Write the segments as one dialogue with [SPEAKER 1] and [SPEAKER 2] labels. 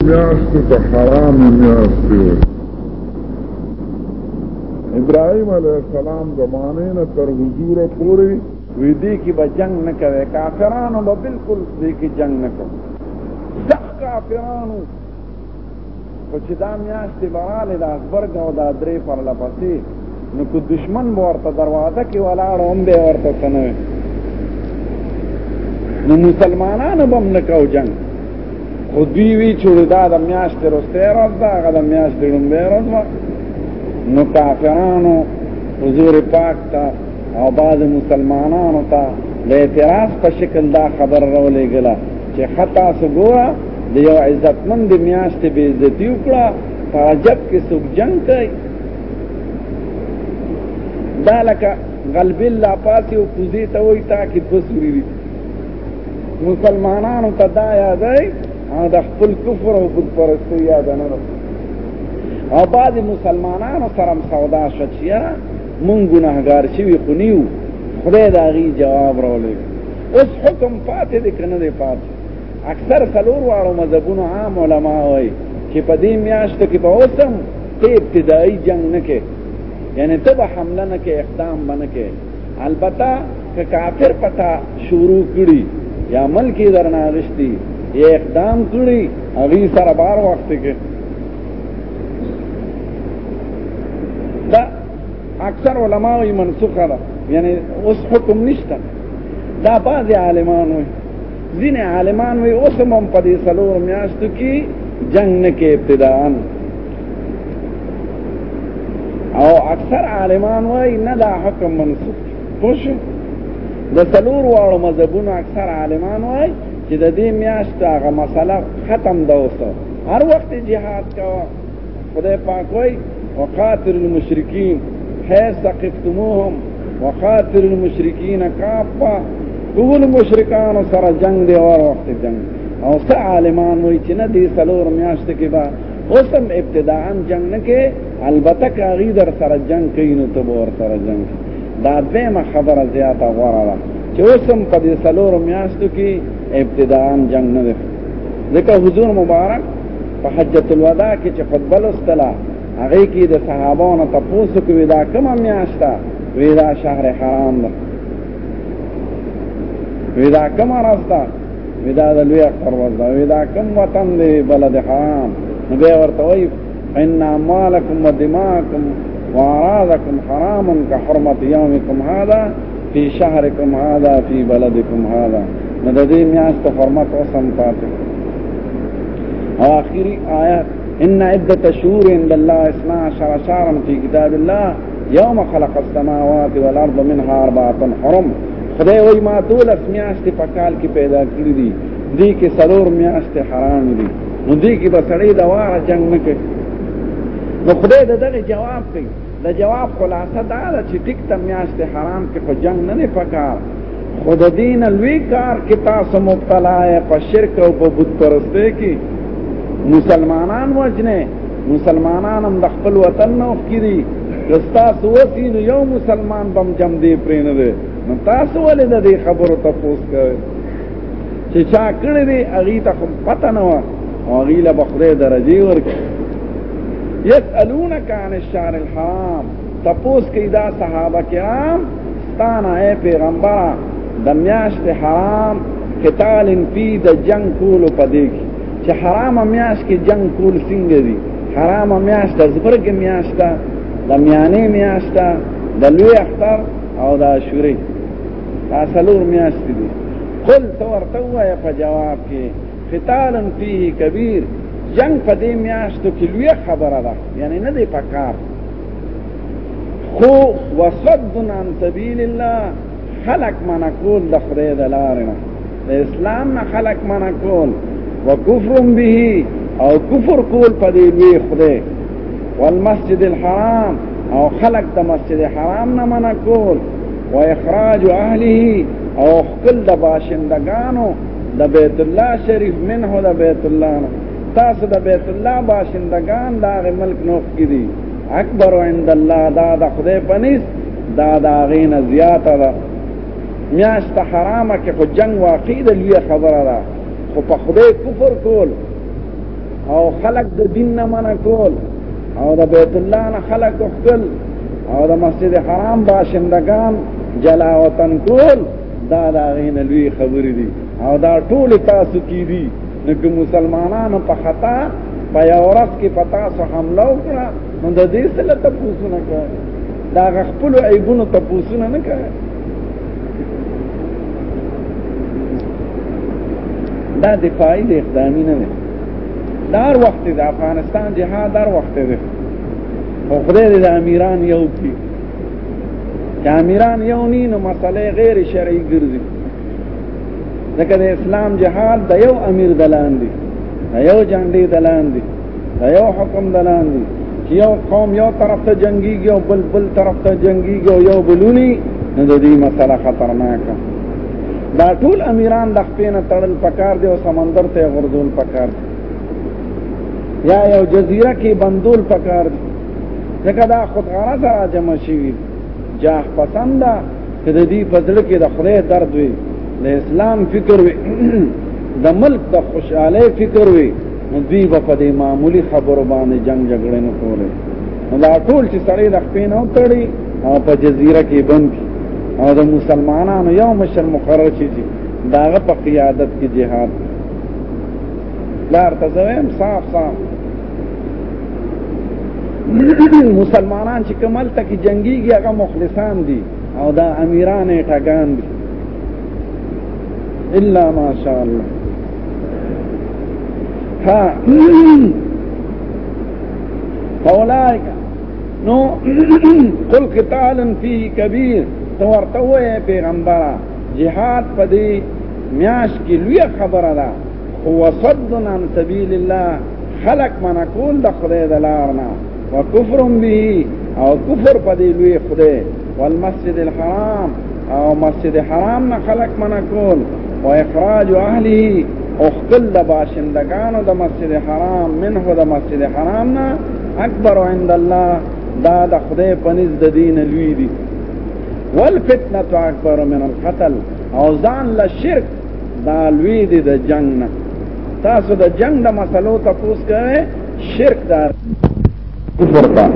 [SPEAKER 1] میاشتو ته حرام میاشتې وي ابراهيم عليه السلام زمانه نه تر حضور پورې
[SPEAKER 2] وې دې کې به جنگ نه کوي کافرانو به بالکل دې کې جنگ نه کوي ځکه کافرانو او چې دا میاشتې به راغلې د اکبر ګاو دا درې پرله پسې نو که دشمن به ورته دروازه کې ولاړ هم به ورته څه نه نو مسلمانانو به هم نه کو جنګ خو دوی وی چې دا د میاشتې وروستۍ ورځ ده هغه د میاشتې لومبۍ ورځ وه نو کافرانو حضور پاک ته او بعض مسلمانانو ته د اعتراض په شکل دا خبر راولېږله چې ښه تاسو ګوره د یو عزتمند میاشتې بې عزتي وکړه په عجب کې څوک جنګ کوي دا لکه غلبل لا پاسې او کوزې ته وایي تا کې دوه سوري دي مسلمانانو ته دا یادای او د خپل کفر او بت پرستۍ یاد نه ده او بعضې مسلمانانو سره هم سودا شوه چې یاره مونږ ګناهګار شوي خو نه یو خدای د هغې جواب راولېږي اوس حکم پاتې دی که نه دی پاتې اکثر څلور واړو مذهبونو عام علما وایي چې په دې میاشت کې به اوسم ته ابتدایي جنگ نه کې یعنی ته به حمله نه کې اقدام باندې کې البته که کافر پتا شروع کړي یا ملک درنا رشتي یا اقدام کړي هغه سره بار وخت کې دا اکثر علما یې منسوخه ده یعنی اوس حکم نشته دا بعض عالمانو ځینې عالمان وی اوس هم په دې سلور میاشتو کې جنگ نه کې ابتداءً او اکثر عالمان وای نه دا حکم منسوخ خوش د سلور واړو مذهبونو اکثر عالمان وای چې د دې میاشت هغه مسله ختم ده اوس هر وخت جهاد کوه خدای پاک وای وقاتل المشرکین حیث ثقفتموهم وقاتل المشرکین کافا ټول مشرکان سره جنگ دی اور وخت جنگ او څه عالمان وای چې نه دی سلور میاشت کې با اوسم ابتداء جنگ نه کې البته کاغی در سره جنگ کوي نو ته ور سره جنگ دا دیمه خبره زیاته غوړه ده چې اوسم په دې سلور میاشتو کې ابتداء جنگ نه دی ځکه حضور مبارک په حجت الوداع کې چې خطبه لوستله هغه کې د صحابانو تاسو کوي دا کومه میاشته وی دا شهر حرام ده وی دا کومه راز ده وی دا د لوی اختر ورځ ده وی دا کوم وطن دی بلد حرام نو بیا ورته وایي ان مالکم و دماکم و اعراضکم حرام که حرمت یومکم هذا فی شهرکم هذا فی بلدکم هذا نو د دې میاشت حرمت او سم پاتې او اخیری آیات ان عدت شهور عند الله 12 شهرا فی کتاب الله یوم خلق السماوات والارض منها اربعه حرم خدای وای ما دول میاشت په کال کې پیدا کړی دي دې کې سرور میاشت حرام دي نو دې کې بسړې دواره جنگ نه کوي نو خدای دغه جواب کوي د جواب خلاصه دا ده چې ټیک ته میاشت حرام کې خو جنگ نه نه پکار خود دین لوی کار کې تاسو مبتلا یا په شرک او په بت پرسته کې مسلمانان وجنه مسلمانان هم د خپل وطن نه وکړي رستا سوسی نو یو مسلمان بم جم دی پرې نه دی نو تاسو ولې د دې خبرو تاسو کوئ چې چا کړی دی هغه ته هم پته نه و او هغه له بخره درجه ورکړي یسالونک عن الشهر الحرام تپوس کوي دا صحابه کرام ستانه اے پیغمبر د میاشت حرام قتال فی د جنگ کول پدې کې چې حرام میاش کې جنگ کول څنګه دي حرام میاش د زبرګ میاش ده د میانه میاش ده د لوی اختر او د شوري دا څلور میاشتې دي قل ته ورته ووایه په جواب کې قتال فيه کبیر جنگ په دې میاشتو کې لوی خبره ده یعنی نه دی پکار خو وصد عن سبیل الله خلق منع کول د خدای د لارې نه د اسلام نه خلق منع کول وکفر به او کفر کول په دې لوی خدای والمسجد الحرام او خلق د مسجد حرام نه منع کول و اخراج اهله او خپل د باشندگانو د بیت الله شریف منه د بیت الله نو تاسو د بیت الله باشندگان دا غ ملک نوخ کړي اکبر عند الله دا د خدای پنيس دا دا غین زیات ده میاشت حرامه کې خو جنگ واقع د لوی خبره ده خو په خدای کفر کول او خلق د دین نه منع کول او د بیت الله نه خلق وکړل او د مسجد حرام باشندگان جلا وطن کول دا دا غین لوی خبرې دي او دا ټول تاسو کې دي نو که مسلمانانو په خطا په یو ورځ کې په تاسو حمله وکړه نو د دې سره تاسو نه کوي دا خپل عیبونو تاسو نه کوي دا دفاعي د اقدامي نه دی دار وخت د افغانستان جهاد دار وخت دی او خدای د امیران یو کی که امیران یو نی نو مسئله غیر شرعي ګرځي ځکه د اسلام جهاد د یو امیر دلان دی د یو جنډې دلان دی یو حکم دلان دی چې یو قوم یو طرف ته جنگيږي او بل بل طرف ته جنگيږي او یو بلونی نو د دې مسله خطرناکه دا ټول امیران د خپل تړل پکار دی او سمندر ته غردول پکار دی یا یو جزیره کې بندول پکار دی ځکه دا خود غرض را جمع شوی جاه پسند چې د دې فضل کې د خدای درد وي د اسلام فکر وي د ملک د خوشحالي فکر وي دوی به په دې معمولی خبرو باندې جنگ جګړه نه کوله دا ټول چې سړی د خپې نه وتړي او په جزیره کې بند او د مسلمانانو یو مشر مقرر شي چې داغه په قیادت کې جهاد لار تزویم صاف صاف مسلمانان چې کمل تک جنگيږي هغه مخلصان دي او دا امیران ټاګان دي الا ماشاء الله ها فاولائک نو قل قتال فی کبیر تو ورته وې پیغمبره جهاد پدې میاش کې لوی خبره ده هو صد عن سبیل الله خلق من کول د خدای د لارنا وکفر به او کفر پدې لوی خدای والمسجد الحرام او مسجد حرام نه خلق منع کول او اخراج اهله او خپل د باشندگانو د مسجد حرام منه د مسجد حرام نه اکبر عند الله دا د خدای پنځ د دین لوی دی والفتنه اکبر من القتل او ځان له شرک دا لوی دی د جنگ نه تاسو د جنگ د مسلو تاسو کوئ شرک دار کفر تا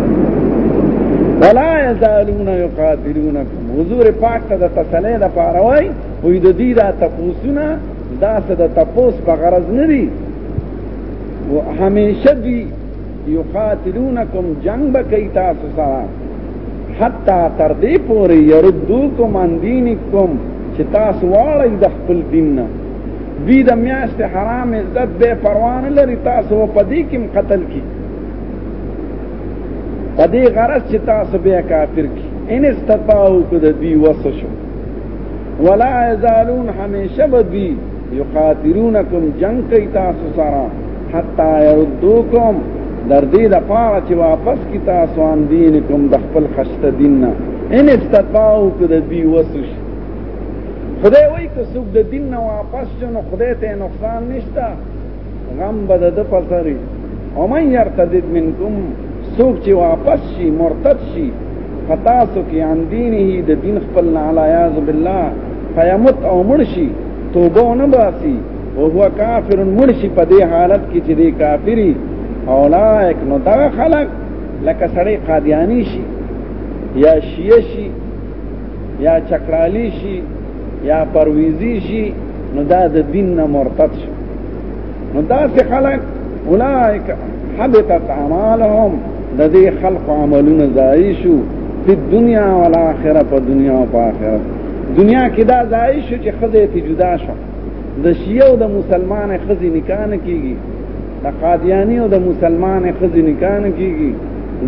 [SPEAKER 2] ولا یزالون یقاتلونکم حضور پاک ته د تسلی د پاره وای وې د دې را تپوسونه دا څه د تپوس په غرض نه دي او همیشه دی یقاتلونکم جنگ بکی تاسو سره حتا تر دې پورې يردوکم ان دینکم چې تاسو واړی د خپل دین نه دوی د میاشت حرام عزت به پروانه لري تاسو په دې کې قتل کی په دې غرض چې تاسو بیا کافر کی ان استطاعو کو د دوی وسه شو ولا یزالون همیشه به دوی یقاتلونکم جنگ کوي تاسو سره حتا یردوکم در دې د پاره چې واپس کی تاسو ان دین کوم د خپل خشته دین نه ان استطاعو کو د دوی وسه شو خدای وایي که څوک د دین نه واپس شنو خدای ته نقصان نشته غم به د په سری او من يرتدد منکم سوق چې واپس شي مرتد شي فتا سو کې ان دینه د دین خپل نه علی یاذ بالله فیمت او مرشی توبه نه باسي او هو کافر مرشی په دې حالت کې چې دی کافری اولائک نو دا خلق لکه سړی قادیانی شي یا شیعه شي یا چکرالی شي یا پرویزی شي نو دا د دین نه مرتد شي نو دا څه خلک اولائک حبطت اعمالهم د دې خلق عملونه ضایع شو په دنیا او آخرت په دنیا او آخرت دنیا کې دا ضایع شو چې خزه ته جدا شو د شیعو د مسلمان خزه نکانه کیږي د قادیانی او د مسلمان خزی نکاح نه کیږي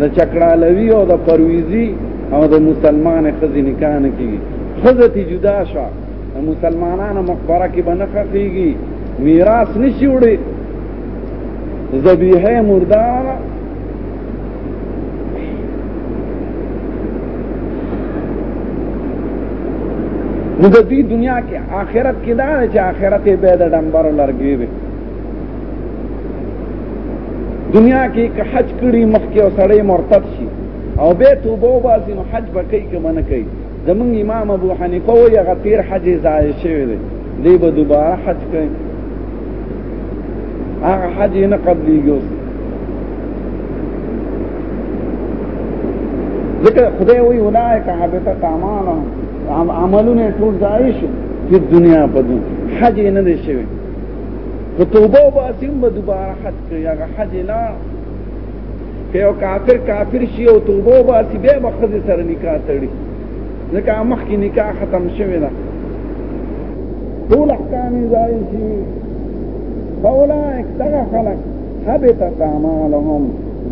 [SPEAKER 2] د چکړالوی او د پرویزی او د مسلمان خزی نکاح نه کیږي خزه تی جدا شو مسلمانانو مقبره کې بنخه کیږي میراث نشي وړي ذبیحه مردار نو د دې دنیا کې آخرت کې دا چې آخرت به د ډمبر لرګي وي دنیا کې که حج کړي مخکې او سړی مرتد شي او به توبه وباسي نو حج به کوي که نه کوي زمونږ امام ابو حنیفه وایي هغه تیر حج یې ضایع شوی دی دی به دوباره حج کوي هغه حج یې نه قبلېږي اوس ځکه خدای وایي اولئک حبطت اعمالهم عملونه ټول ضایع شو په دنیا په دنیا حج یې نه دی شوی که توبه وباسي هم به دوباره حج کوي هغه حج نه که یو کافر کافر شي او توبه وباسي بیا به ښځې سره نکاح تړي ځکه مخکې نکاح ختم شوې ده ټول احکام یې ځای شي فاولئک دغه خلک حبطت اعمالهم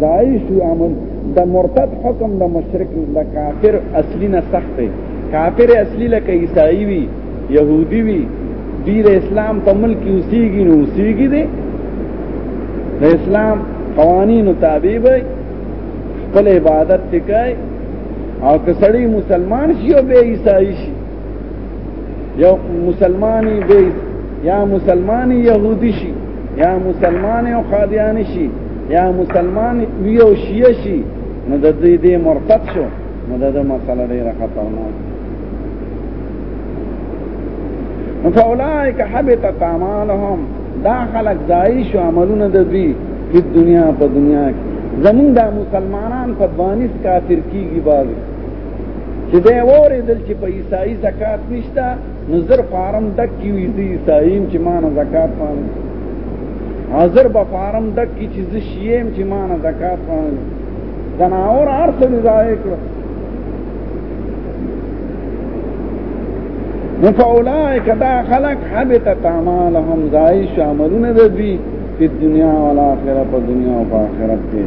[SPEAKER 2] ضایع شو عمل د مرتد حکم د مشرک د کافر اصلي نه سخت دی کافر اصلي لکه عیسائی وي يهودي وي دی د اسلام په ملک کې اوسېږي نو اوسېږي دی د اسلام قوانینو تابع وي خپل عبادت تکای او کسړی مسلمان شي او به عیسائی شي یو مسلمانی به یا مسلمانی يهودي شي یا مسلمان او قادیانی شي یا مسلمان وی او شیعه شي نو د دې مرتد شو مدد مسله ډیره خطرناک فاولائک حبطت اعمالهم دا خلق ضایع شو عملونه د دوی په دنیا په دنیا کې زمون دا مسلمانان په بانیس کافر کیږي باز چې دا وره دل چې په عیسائی زکات نشتا نظر فارم دک کی وی دی عیسائی چې مان زکات پام حاضر به فارم دک کی چې زشیم چې مان زکات پام زناور هر څه دې ضایع کړو نو فاولائک دا خلق حبتت اعمالهم ضایع شو عملونه د دوی په دنیا او آخرت په دنیا او آخرت کې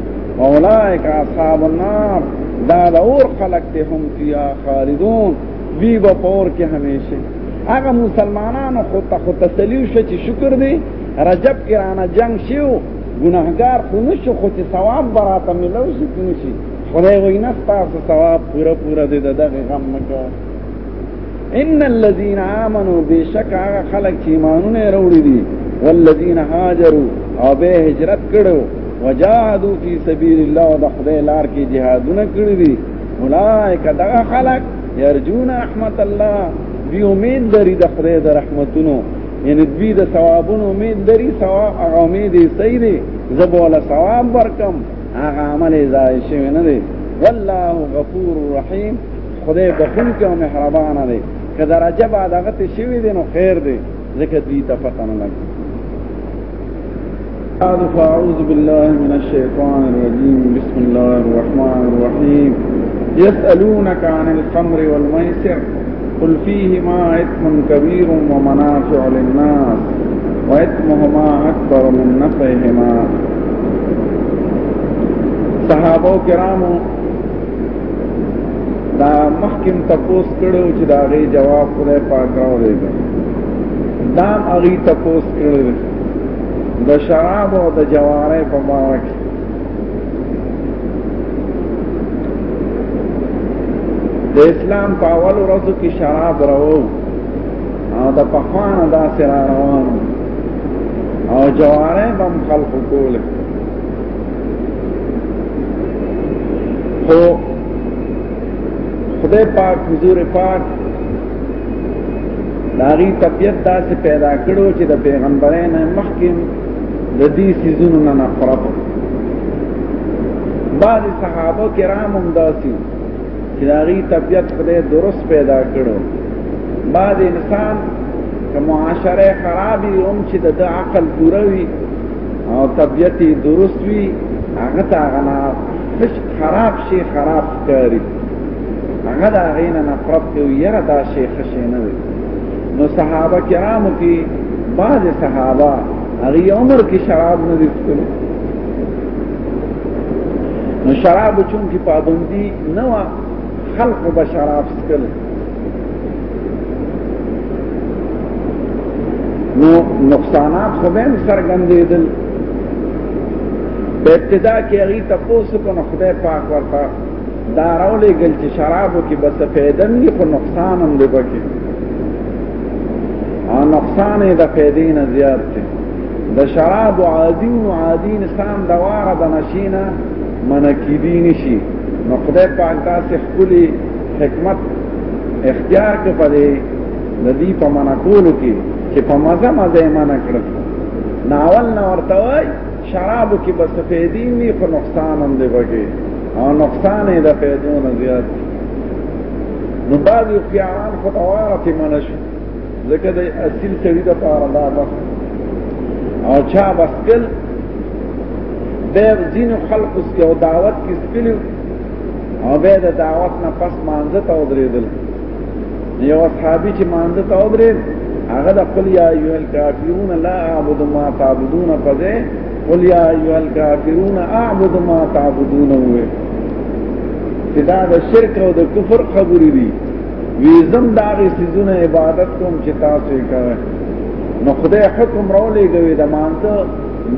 [SPEAKER 2] اولائک اصحاب النار دا د اور خلق ته هم فیا خالدون وی به پور کې همیشه هغه مسلمانانو خو ته خو تسلیو شې چې شکر دی رجب کې رانه جنگ شیو ګناهګار خو نه شو خو چې ثواب به راته ملو شي که نه شي خدای وایي نه ستاسو ثواب پوره پوره دی د دغې غم مه کوه ان الذين آمنوا بشک هغه خلک چې ایمانونه وروړي دي والذین هاجروا او به هجرت کړو وجاهدوا فی سبیل الله او د خدای لار کې جهادونه کړی دي اولئک دا خلق یرجون رحمت الله دی امید لري د خدای د رحمتونو یعنی دوی د ثوابونو امید لري ثواب هغه امید یې صحیح دی زه به ولا ثواب ورکم هغه عمل یې ضایع شوی نه دی والله غفور رحیم خدای بخونکی او مهربان دی که درجه بعد هغه ته شوی دی نو خیر دی ځکه دوی ته پته نه لګي فاعوذ بالله من الشیطان الرجیم بسم الله الرحمن الرحیم يسألونك عن الخمر والميسر قل فيهما إثم كبير ومنافع للناس وإثمهما أكبر من نفعهما صحابه کرامو دا مخکم تپوس کړو چې دا غي جواب خدای پاک راوړي دام اغي تپوس کړل د شراب او د جواره په مانا کې د اسلام په اول ورځو کې شراب راو او د پخوانه دا سره روان او جواره بم خلق کول خو خدای پاک حضور پاک داغي طبيعت داسې پیدا کړو چې د پیغمبرۍ نه مخکې د دې سيزونو نه نفرت بعض صحابه کرام هم داسي چې داغي طبيعت خدای درست پیدا کړو بعض انسان که معاشره خرابي هم چې د عقل پوره وي او طبيعت درست وي هغه تا غنا خراب شي خراب کاری هغه دا غینه نفرت دی یره دا شیخ شي نه وي نو صحابه کرامو کې بعض صحابه هغه عمر کې شراب نه وڅکل نو شراب چون کې پابندي نه وا خلق به شراب سکل نو نقصانات خو به سرګندې دل په ابتدا کې هغه تاسو کو نو خدای پاک ورته دا راولې ګل چې شرابو کې بس فائدہ نه خو نقصان هم دی پکې او نقصان یې د فائدې نه زیات دی د شراب عادی او عادی انسان د واره د نشینه منکی دی نشي نو خدای پاک داسې خپل حکمت اختیار کې پدې د دې په منکولو کې چې په مزه مزه منکړ ناول نو ورته وای شرابو کې بس فیدی نی خو نقصان هم دی بګي او نقصان یې د فیدو نه زیات نو بعضی خیاران خو دواره کې منش ځکه د اصل سړي د پاره دا بس او چا بس کل به ځین خلق اس کې او دعوت کې سپلو او به د دعوت نه پس مانځه ته ودرېدل یو صحابي چې مانځه ته ودرې هغه د قل یا ایها الکافرون لا اعبد ما تعبدون پځه قل یا ایها الکافرون اعبد ما تعبدون وې چې دا د شرک او د کفر خبرې دي ویزم دا غي سيزونه عبادت کوم چې تاسو یې کوئ نو خدای حکم راولې کوي د مانځه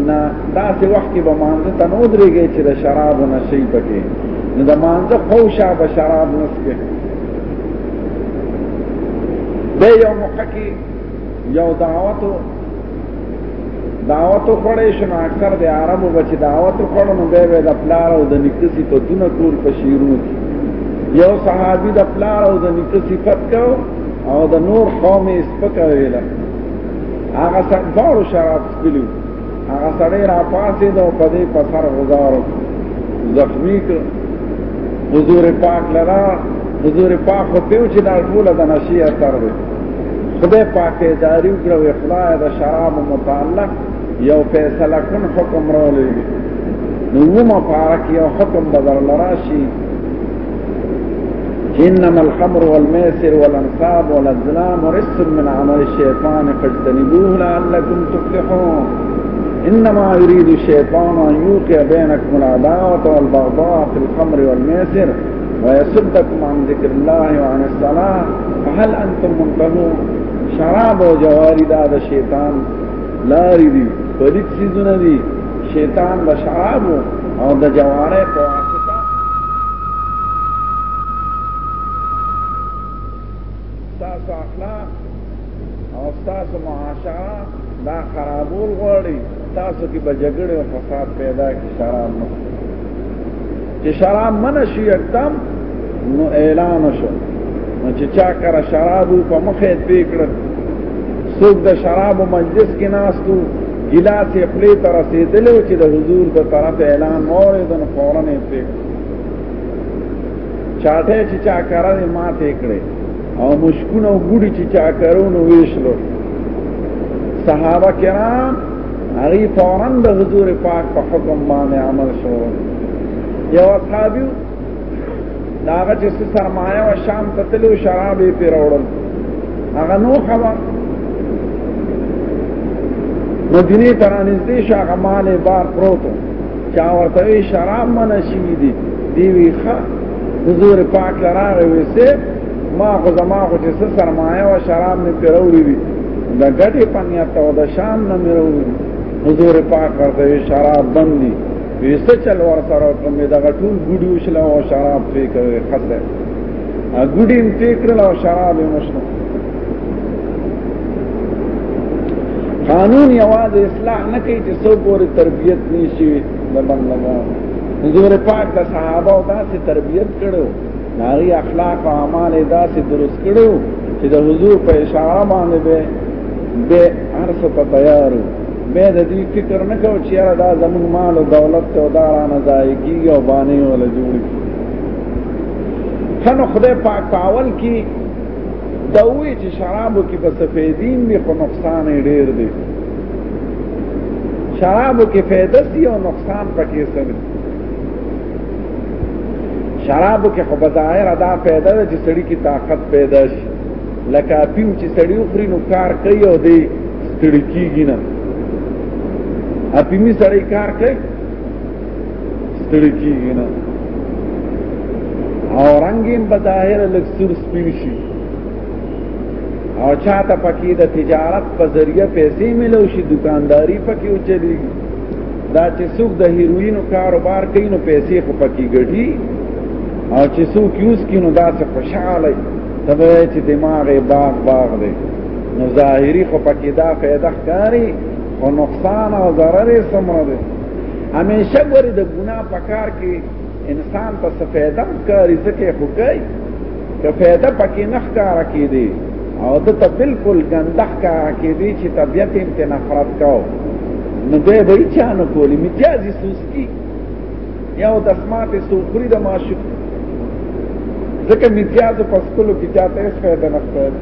[SPEAKER 2] نه داسې وخت کې به مانځه ته نه ودرېږي چې د شراب نشي پکې نو د مانځه خو شابه شراب نسکه به یو موقع کې یو دعوت دعوت خوړې شنو اکثر د عربو بچ دعوت خوړو نو به د پلار او د نیکه صفاتونه ټول په شیرونو کې یو صحابي د پلار او د نیکه صفات کو او د نور قوم یې سپکه ویله هغه څنګه شراب سپلو هغه سړی را پاسې دا په دې په سر غزارو زخمی کړ حضور پاک لرا حضور پاک خو پیو چې دا ټول د نشي اثر دی خدای پاک یې جاری کړو اخلاع د شراب متعلق یو فیصله کن حکم راولې نو مو پاک یو حکم بدل راشي انما الخمر والميسر والانصاب والازلام رجس من عمل الشيطان فاجتنبوه لعلكم تفلحون انما يريد الشيطان ان يوقع بينكم العداوه والبغضاء في الخمر والميسر ويصدكم عن ذكر الله وعن الصلاه فهل انتم منتهون شراب وجواري هذا الشيطان لا يريد پرید سیزونه دی شیطان د شرابو او د جواره په واسطه تاسو اخلاق او تاسو معاشره دا خرابول غواړي تاسو کې به جګړه او فساد پیدا کی شراب مخ چې شراب منه شي اکتم نو اعلان شو نو چې چا کرا شراب په مخه پیکړه څوک د شراب مجلس کې ناستو ګلاس یې خپل تر رسیدل چې د حضور د طرف اعلان مور د فورا نه پیک چاټه چې چا کرا یې ماته کړې او مشکونه ګوډي چې چا کرونو ویشلو صحابه کرام هغه فورا د حضور پاک په حکم باندې عمل شو یو اصحابي داغه چې سرمایه او شام ته تلو شراب یې پیروړل هغه نو خبر مدینه ترانځدې شاغه مال بار پروت چا ورته شراب منشي دي دی وی ښه حضور پاک لراغه وسه ما خو زما خو چې څه سرمایه او شراب مې پیروړي دي د ګټې په نیت او د شام نه مې وروړي حضور پاک ورته شراب بندي ویسه چل ور سره کوم دغه ټول ګډي وشله او شراب پې کوي خسه ا ګډي هم پې کړل او شراب یې مشنو قانون یوازې اصلاح نه کوي چې څو پورې تربيت نشي د بندګانو حضور پاک د صحابه او داسې تربيت کړو ناری اخلاق او اعمال داسې درست کړو چې د حضور په اشاره باندې به به ارس ته تیارو به د دې فکر نه کو چې یاره دا زموږ مال او دولت ته ودارانه ځای کیږي او باندې ول جوړ کی کنه خدای پاک پاول کی دا وی چې شرابو کې په سفیدین دی خو نقصان ډیر دی شرابو کې فیدسی او نقصان پکې سره شرابو کې خو په ظاهر ادا پیدا ده چې سړی کې طاقت پیدا شي لکه پیو چې سړی وخوري نو کار کوي او دی ستړي کېږي نه اپیمی سړی کار کوي ستړي کېږي نه او رنگیم په ظاهر لږ سور سپین شي او چاته پکې د تجارت په ذریعہ پیسې ملو شي دکانداری پکې وچلېږي دا چې څوک د هیروینو کاروبار کوي نو پیسې خو پکې ګټي او چې څوک یوز کوي نو دا څه خوشاله تبه چې دماغ یې باغ باغ دی نو ظاهري خو پکې دا فایده ښکاري او نقصان او ضرر یې څومره دی همیشه ګوري د ګناه په کار کې انسان ته څه فایده ښکاري ځکه یې خو کوي که فایده پکې نه ښکاره کېدی او ده ته بلکل ګنده ښکاره کېدی چې طبیعت یې ترې نفرت کوو نو دی به یې چا نه کولي مجاز یې سوسکي یو دسمات یې سوخوري د معشوق ځکه مجازو په څکلو کې چا ته هېڅ فایده نه ښکاري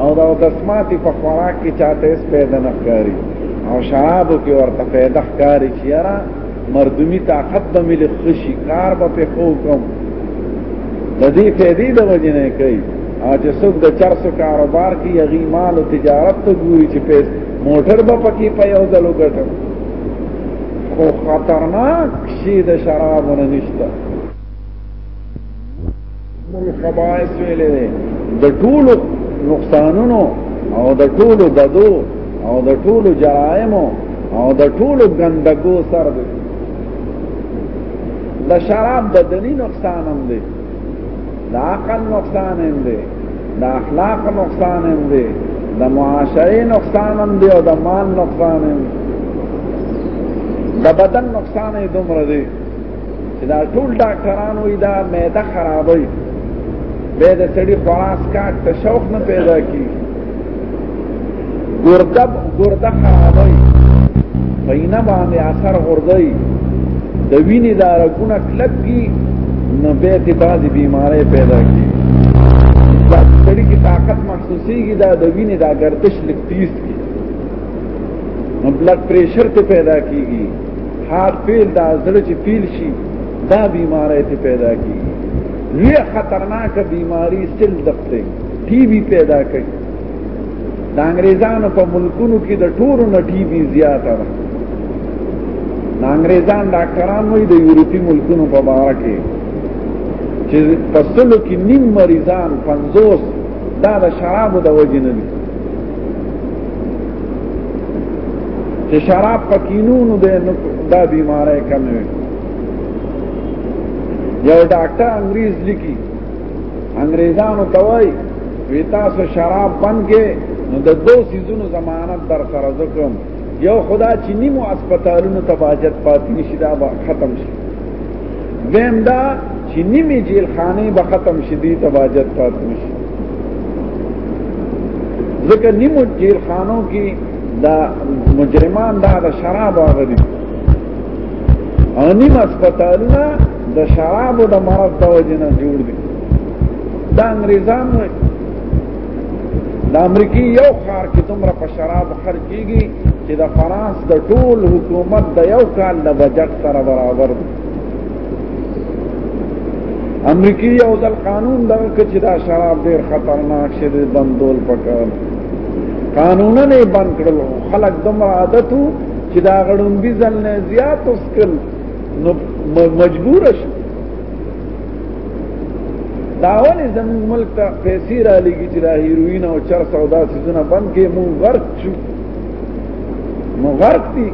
[SPEAKER 2] او دا دسمات یې په خوراک کې چا ته هېڅ فایده نه ښکاري او شرابو کې ورته فایده ښکاري چې یاره مردمی طاقت به ملي خوشي کار به په خو کوم د دې فائدې د وجې نه کوي او چې څوک د چرسو کاروبار کې یغي مال او تجارت ته ګوري چې پیس موټر به پکې په یو ځل وګټم خو خطرناک شي د شرابونو نشته خبائس ویلې دي د ټولو نقصانونو او د ټولو بدو او د ټولو جرائمو او د ټولو ګندګو سر دی د شراب د دني نقصان هم دی د عقل نقصان هم دی د اخلاق نقصان هم دی د معاشري نقصان هم دی او د مال نقصان هم د بدن نقصان یې دومره دی دا ټول ډاکټرانو یې دا معده خرابوي به د سړي خلاص کاټ ته شوق نه پیدا کی ګردب ګرده خرابوي پینه باندې اثر غردوي د وینې دا رګونه کلک کی نو به ته بعضی بیماری پیدا کی دا سړي کې طاقت محسوسيږي دا د وینې دا گردش لکتیز کی نو بلډ پریشر ته پیدا کیږي حال فیل دا زړه چې فیل شي دا بیماری ته پیدا کی لوی خطرناک بیماری سل دخته ټي بي پیدا کوي د انګريزانو په ملکونو کې د ټورو نه ټي بي زیاته ده د انګريزان ډاکټران وایي د یورپی ملکونو په اړه کې چې په سلو کې نیم مریضان 50 دا د شرابو د وجې نه دي چې شراب پکینونو د دا بیمارۍ کمې وي یو ډاکټر انګریز لیکي انګریزانو ته وایي وی تاسو شراب بند کې نو د دو سیزونو ضمانت در سره زکم یو خدا چې نیمو اسپیټالونو ته باجت پاتې نشي دا ختم شي دویم دا چې نیمه جیل خانه به ختم شي دي تواجد پاتې نشي ځکه نیمه جیل خانو کې دا مجرمان دا د شراب اغلي او نیم اسپتالونه د شراب د مرض د وجې نه جوړ دي دا انګریزان وایي د امریکای یو خار کې دومره په شراب خرچيږي چې د فرانس د ټول حکومت د یو کال د بجټ سره برابر دی امریکای یو د قانون دغه کچې دا شراب ډیر خطرناک شه د بندول پکار قانون نه بند کړل خلک دم عادت وو چې دا غړون بي ځل نه زیات وسکل نو مجبور شو دا ولې زموږ ملک ته پیسې را لګي چې دا هیروین او چرس او دا سيزونه بند کې مونږ ورک نو غرق دي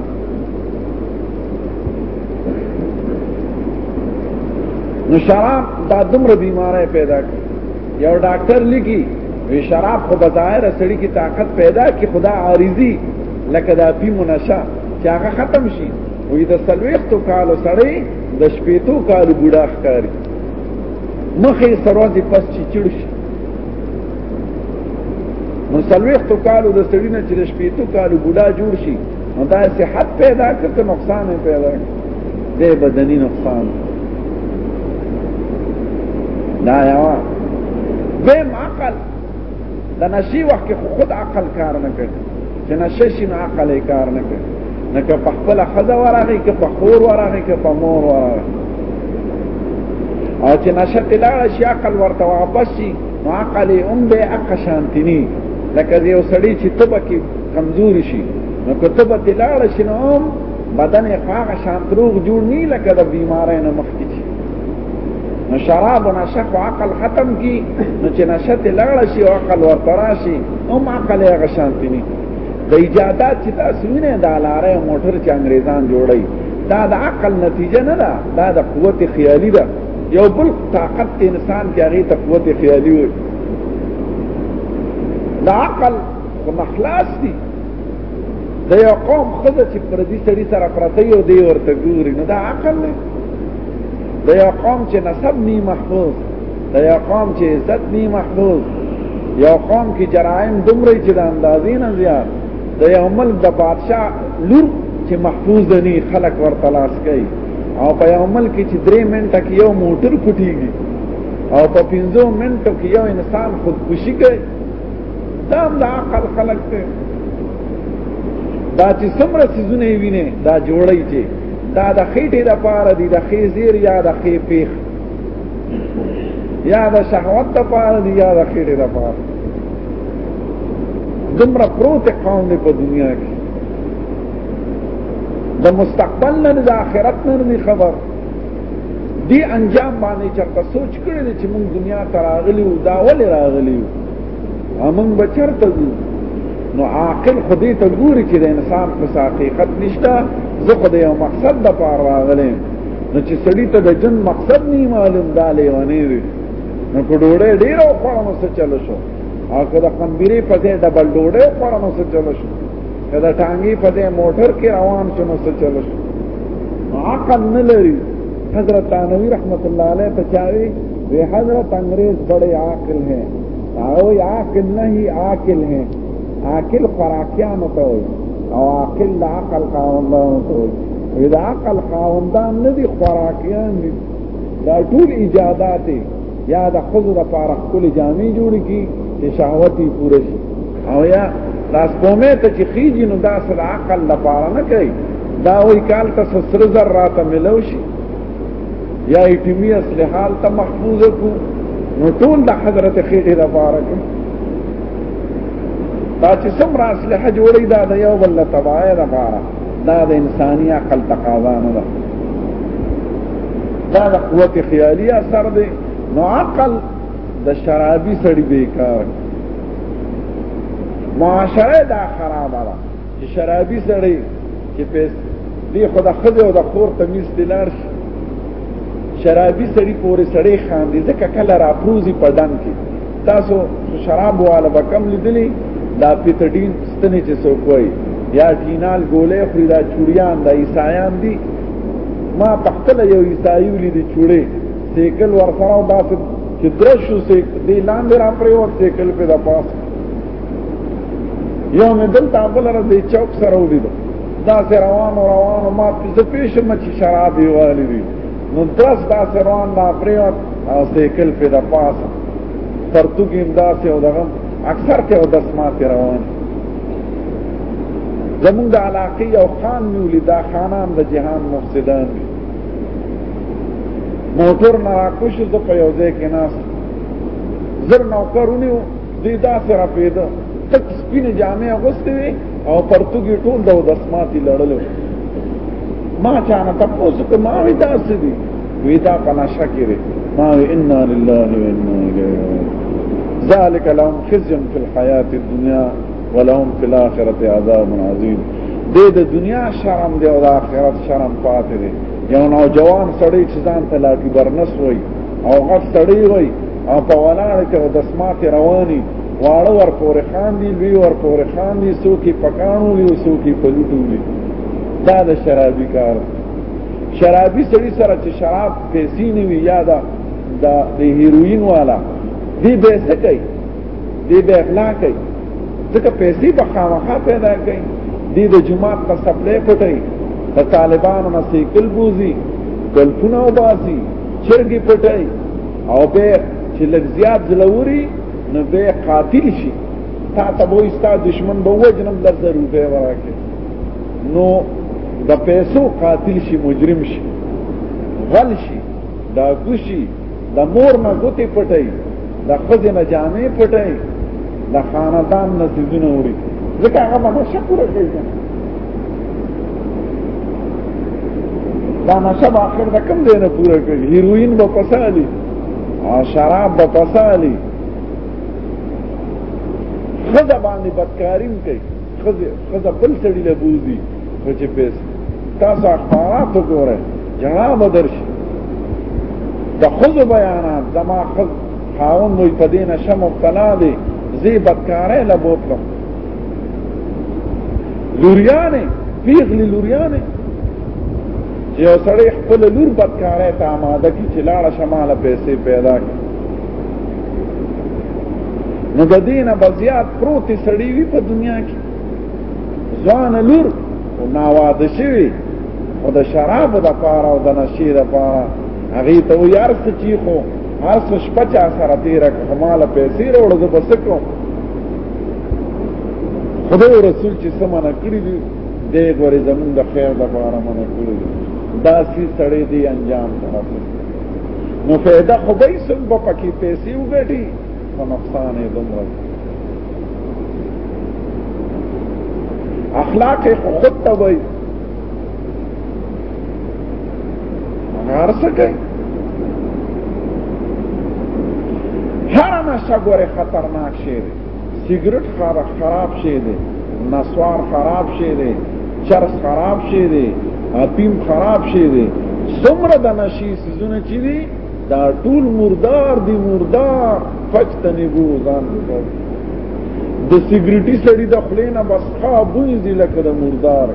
[SPEAKER 2] نو شراب دا دومره بیماری پیدا کی یو ډاکټر لګي وی شراب خو بظاهر سړی کی طاقت پیدا کی خدا عارضی لکه دا پی منشا چې هغه ختم شي وی د سلويختو کالو سړی د شپېتو کالو بوډا ښکاری مخې سروازي پس چې چړ شي نو سلويختو کالو د سړی نه چې د شپېتو کالو بوډا جوړ شي نو دا صحت پیدا کړ که نقصان یې پیدا کړ دی بدني نقصان دا یو دویم عقل د نشي وخت کې خود عقل کار نه کوي چې نشه شي نو عقل یې کار نه کوي نه که په خپله ښځه ورغی که په خور ورغی که په مور ورغی او چې نشه تلاړه شي عقل ورته واپس شي عقل یې هم به اقه شانتی نه لکه د یو سړي چې تبه کې کمزوري شي نو که تبه دې لاړه شي نو هم بدن یې هغه شانت روغ جوړ نه لکه د بیمارۍ نه مخکې شي نو شراب او نشه خو عقل ختم کی نو چې نشه ته لاړه شي او عقل ورته راشي هم عقل یې هغه شانتی نه د ایجادات چې تاسو وینئ دا لارې موټر چې انګريزان جوړي دا د عقل نتیجه نه ده دا د قوت خیالي ده یو بل طاقت انسان کې هغه ته قوت خیالي وي دا عقل خو مخلاص دي د یو قوم خزه چې پر دې سړي سره پرته یو دی ورته ګوري نو دا عقل دی د یو قوم چې نسب نی محفوظ د یو قوم چې عزت نی محفوظ یو قوم کې جرایم دومره چې د اندازې نه زیات د یومل د بادشاہ لور چې محفوظ دني خلق ورته لاس کوي او په یومل کې چې درې منټه کې یو موټر کوټیږي او په پنځو منټو کې یو انسان خودکشي کوي دا هم د عقل خلق دی دا چې څومره سيزونه ویني دا جوړی چې دا د خېټې د پاره دی د خېزیر یا د خې پیخ یا د شهوت د پاره دی یا د خېره د پاره دومره پروت قوم دی په دنیا کې د مستقبل نه د آخرت نه نه خبر دی انجام باندې چرته سوچ کړی دی چې موږ دنیا ته راغلی او دا ولې راغلی او موږ به چرته ځو نو عاقل خو دې ته ګوري چې د انسان په حقیقت نشته زه خو د یو مقصد د پاره راغلی نو چې سړی ته د جن مقصد نه معلوم دا لیوانې وي نو کو ډوړې ډیر او خورم څه چلو شو او که د خمبيري په دې ډبل ډوړې خورم څه چلو شو که د ټانګي په دې موټر کې روان شو نو څه چلو شو عقل نه لري حضرت انوي رحمت الله عليه په چاوي وی حضرت انګريز بڑے عاقل ہیں او عاقل نہیں عاقل ہیں عاقل خوراکیانو ته وي او عاقل عقل قانون ته وي دا عقل خاوندان نه دي خوراکیان دي دا ټول ایجادات یا د خزو د پاره خپل جامې جوړ کی چې شهوت یې پوره شي او یا لاس کومه ته چې خيږي نو دا سره عقل لپاره نه کوي دا وی کال ته سر زر راته ملو شي یا ایټمی اصله حال ته محفوظ کو نو ټول د حضرت خیره لپاره کوي دا چې سمرا اصله جوړی دا د یو بل تبعه لپاره دا د انساني عقل تقاضا نه ده دا د قوت خیالي اثر دی نو عقل د شرابي سړي بیکار معاشره دا خرابه ده چې شرابي سړي چې پیس دی خو د خځه او د خور تمیز دلار شي شرابي سړي پورې سړي خان دي ځکه کله راپروزي په دن کې تاسو شراب والا به کم لیدلی دا پیتډین ستنې چې څوک وایي یا ټینال ګولې خوري دا چوریان دا عیسایان دي ما په خپل یو عیسائی ولید چوړې سیکل ورسره دا چې درشو سیک دی لاندې را پرې وخت سیکل په دا پاس یو مې دلته بل را دی چوک سره ولید دا سره روانو روانو ما په پیښه مچ شراب یې والي نو درس داسې روان لا پرېوت او سیکل پې د پاسه پرتوګ یې همداسې او دغه اکثر کې او درس ماتې روان زمونږ د علاقې یو خان مې ولید دا خانان د جهان مفسدان دي موټر نه راکوشو زه په یو ځای کې ناست زر نوکر ونیو دې دا سره پیدا تک سپین جامې اغوستې وي او پرتګي ټول د دسماتي لړل ما چانه تاسو ته ما وی تاسو دي وی دا پنا شکر ما ان لله و انا الیه ذالک لهم خزي فی الحیات الدنیا ولهم فی الاخره عذاب عظیم دې د دنیا شرم دی او د آخرت شرم پاتې دی یو نوجوان سړی چې ځان ته لاټي برنس وای او غټ سړی وای او په ولاړ کې د سماعت رواني واړه ور پورې خان دي لوی ور پورې خان دي څوکي پکانو دي څوکي پلوټو دي دا د شرابي کار شرابي سړي سره چې شراب پیسې نه وي یا دا د هیروین والا دی به څه کوي دی به اغلا کوي ځکه پیسې په خامخا پیدا کوي دی د جماعت په سپلې پټي د طالبانو نه سیکل بوزي کلپونه وباسي چرګي پټي او به چې لږ زیات زلوري نو به قاتل شي تا ته به استا دشمن به وجنم لږ روپې ورکه نو د پیسو قاتل شي مجرم شي غل شي دا ګوشي د مور نه ګوتې پټي د خزې نه جامې پټي د خاندان نه سيزونه وړي ځکه هغه به نشه پوره کوي دا نشه به آخر د کوم دی نه پوره کړي هیروین به پسالي شراب به پسالي خزه باندې بدکاریم کوي خزه خزه بل سړي له بوزي خو چې پیس تاسو اخبارات وګورئ جنا بدر شي د خزه بیانات زما خزه خاون وي په دینه شمو مبتلا دي زی بدکارې له بوتلم لوریانه پیغلی لوریانه یو سړی خپل لور بدکارای ته آماده کی چې لاړه شماله پیسې پیدا کی نو د دینه بزیات پروت سړی وی په دنیا کې ځوان لور او ناواده شوی او د شراب د پاره او د نشې د پاره هغه ته یار څه چی خو هر څه شپه چا سره تیر کړه مال پیسې وروړو زه بس کوم خدای او رسول چې سمانه کړی دی د غوري زمون د خیر د باره منه کړی دی دا سی سړی دی انجام ته حاصل نو فایده خو به سم په پکی پیسې وګټي په نقصان یې دومره اخلاق خود ته وایي هر څه کوي هر نشه ګوره خطرناک شی دی سیګریټ خراب شی دی نسوار خراب شی دی چرس خراب شی دی اپیم خراب شی دی څومره د نشي سيزونه چي دي دا ټول مردار دي مردار فجتنی بو ځان د سیګریټي سړی د خلینه بس خا بوې دي لکه د مردار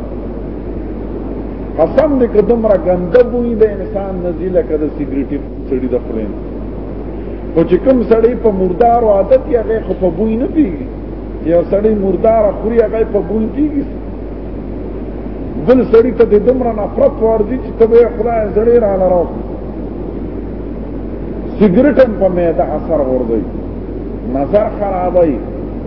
[SPEAKER 2] قسم دې که دومره ګنده بوی د انسان نه ځي لکه د سیګریټي سړي د خولې نه خو چې کوم سړی په مردارو عادت یې هغه خو په بوی نه پیږي یو سړی مردار خوري هغه په بوی پیږي بل سړی ته د دومره نفرت ورځي چې ته به خدای زړه را لراو سیګریټ هم په معده اثر ورځي نظر خرابوي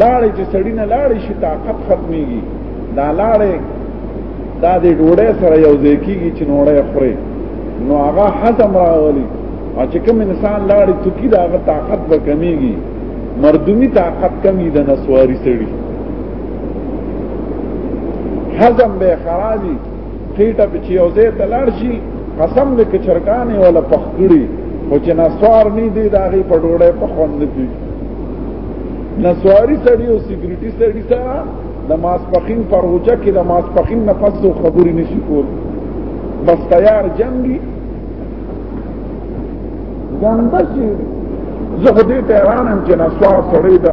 [SPEAKER 2] لاړې چې سړی نه لاړې شي طاقت ختميږي دا لاړې دا د ډوړې سره یو ځای کیږي چې نوړې خوري نو هغه حزم راولي او چې کوم انسان لاړې تکی دا هغه طاقت به کمیږي مردمی طاقت کمی د نسواری سړي حزم به خرابي ټیټه په چې او زه ته لاړ شي قسم دې کې چرګانې ولا پخګړي خو چې نسوار نه دی دا غي په ډوړې په خوند کې نسواری سړی او سیګریټي سړی سره د ماسپخین پر وجه کې د ماسپخین نه پس خبرې نشي کول بس تیار جنگي ګنده شي زه خو دې ته حیران یم چې نسوار سړی ده